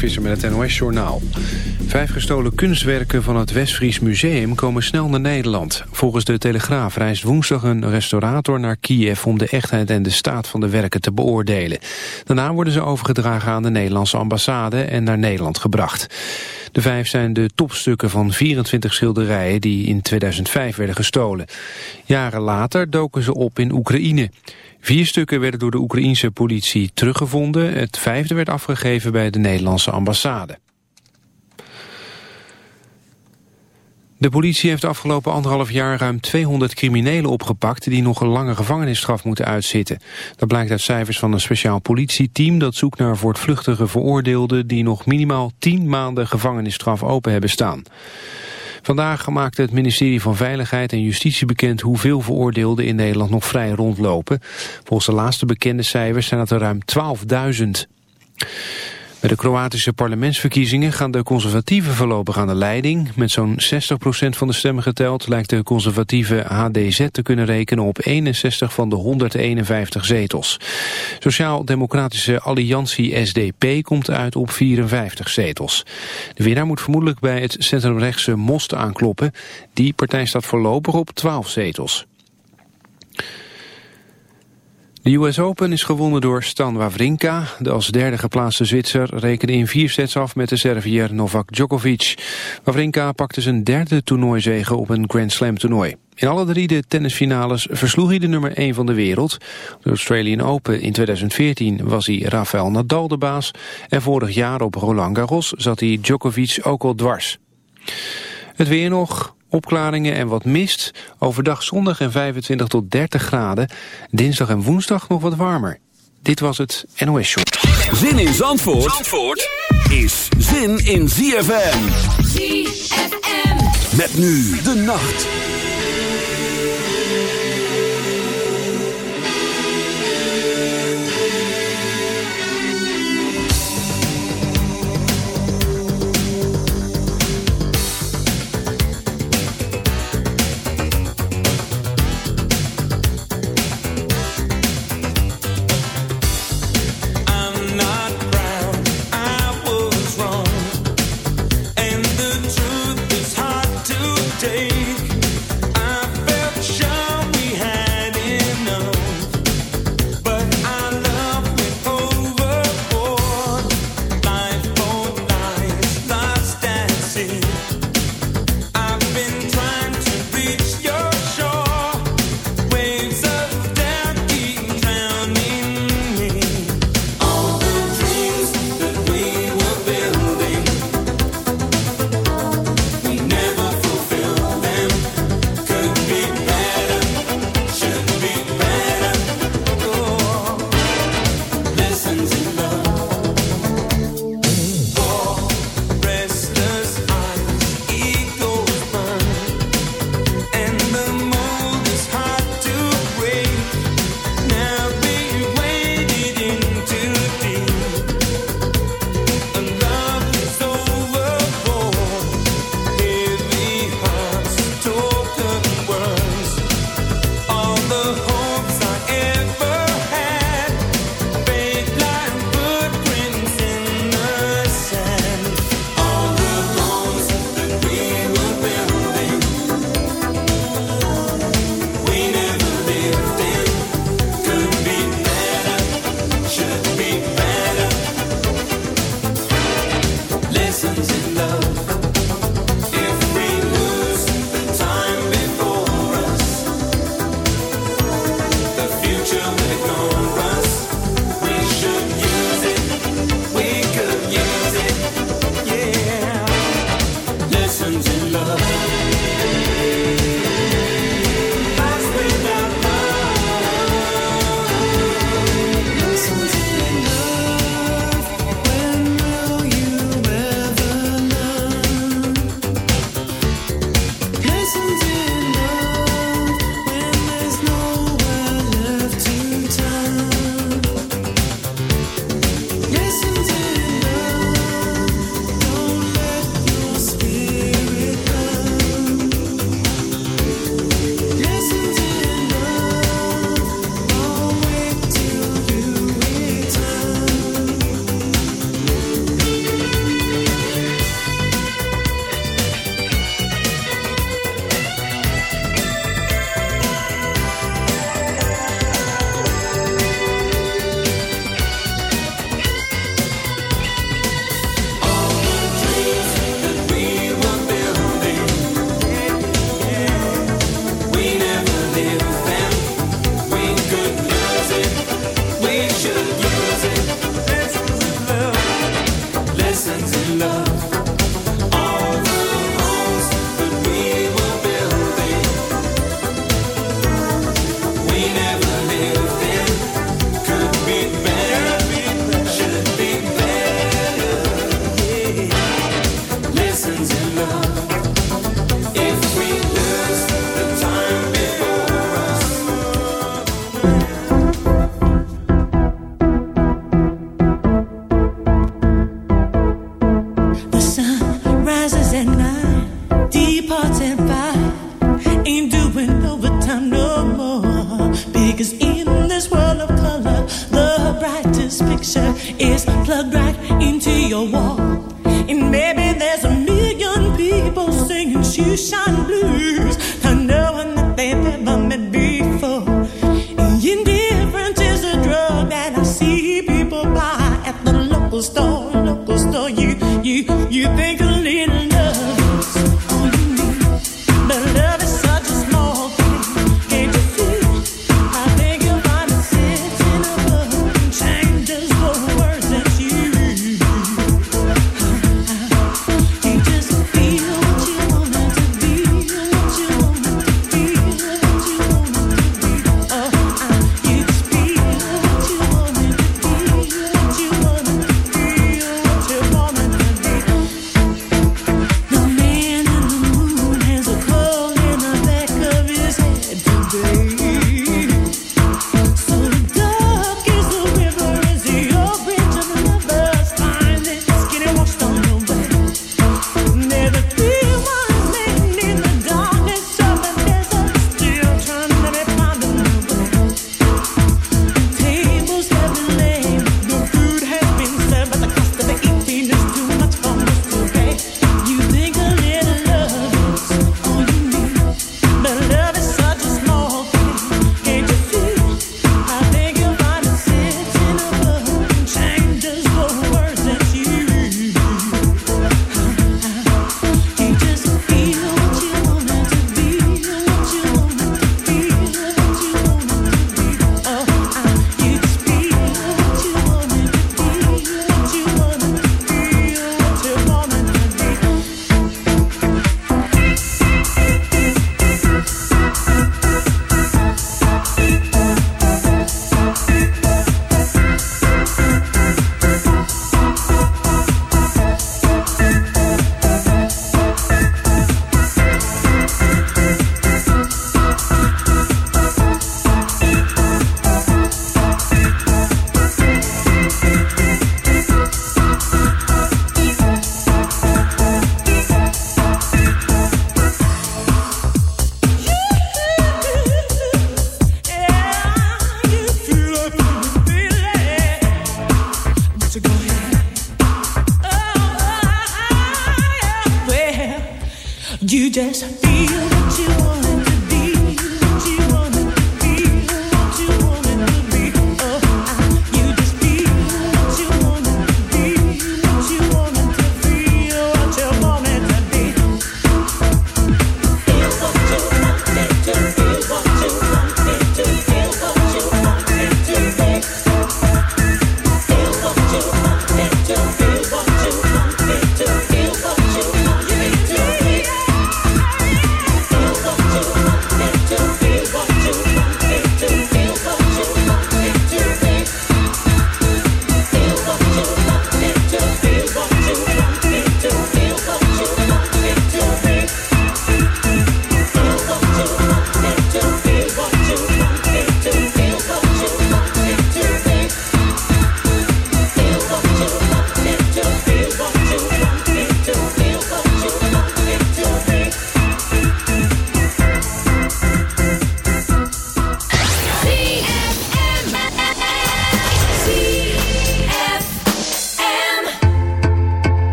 Mark met het NOS-journaal. Vijf gestolen kunstwerken van het Westfries Museum komen snel naar Nederland. Volgens de Telegraaf reist woensdag een restaurator naar Kiev... om de echtheid en de staat van de werken te beoordelen. Daarna worden ze overgedragen aan de Nederlandse ambassade... en naar Nederland gebracht. De vijf zijn de topstukken van 24 schilderijen... die in 2005 werden gestolen. Jaren later doken ze op in Oekraïne. Vier stukken werden door de Oekraïense politie teruggevonden. Het vijfde werd afgegeven bij de Nederlandse ambassade. De politie heeft de afgelopen anderhalf jaar ruim 200 criminelen opgepakt... die nog een lange gevangenisstraf moeten uitzitten. Dat blijkt uit cijfers van een speciaal politieteam... dat zoekt naar voortvluchtige veroordeelden... die nog minimaal 10 maanden gevangenisstraf open hebben staan. Vandaag maakte het ministerie van Veiligheid en Justitie bekend hoeveel veroordeelden in Nederland nog vrij rondlopen. Volgens de laatste bekende cijfers zijn het er ruim 12.000. Bij de Kroatische parlementsverkiezingen gaan de conservatieven voorlopig aan de leiding. Met zo'n 60% van de stemmen geteld lijkt de conservatieve HDZ te kunnen rekenen op 61 van de 151 zetels. Sociaal-Democratische Alliantie SDP komt uit op 54 zetels. De winnaar moet vermoedelijk bij het centrumrechtse Most aankloppen. Die partij staat voorlopig op 12 zetels. De US Open is gewonnen door Stan Wawrinka. De als derde geplaatste Zwitser rekende in vier sets af met de Serviër Novak Djokovic. Wawrinka pakte zijn derde toernooizege op een Grand Slam toernooi. In alle drie de tennisfinales versloeg hij de nummer 1 van de wereld. De Australian Open in 2014 was hij Rafael Nadal de baas. En vorig jaar op Roland Garros zat hij Djokovic ook al dwars. Het weer nog, Opklaringen en wat mist. Overdag zondag en 25 tot 30 graden. Dinsdag en woensdag nog wat warmer. Dit was het NOS Show. Zin in Zandvoort, Zandvoort is zin in ZFM. ZFM. Met nu de nacht.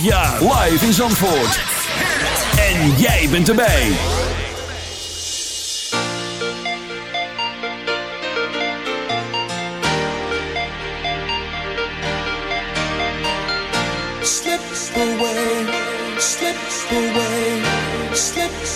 ja.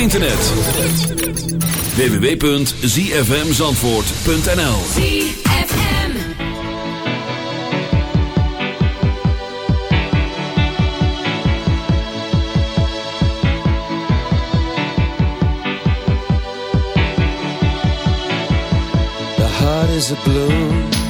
internet. www.zfmzandvoort.nl The heart is a blue.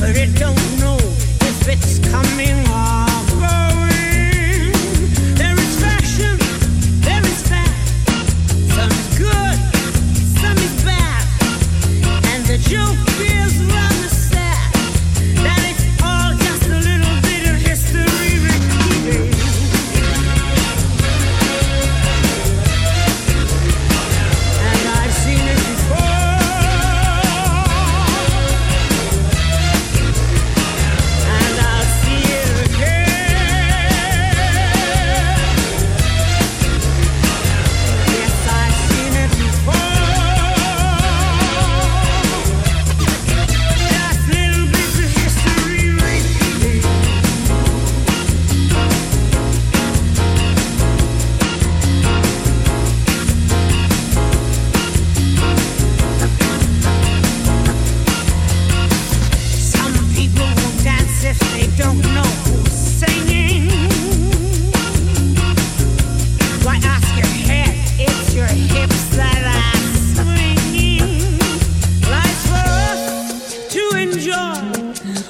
But it don't know if it's coming on.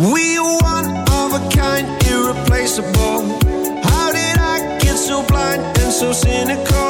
We are one of a kind, irreplaceable. How did I get so blind and so cynical?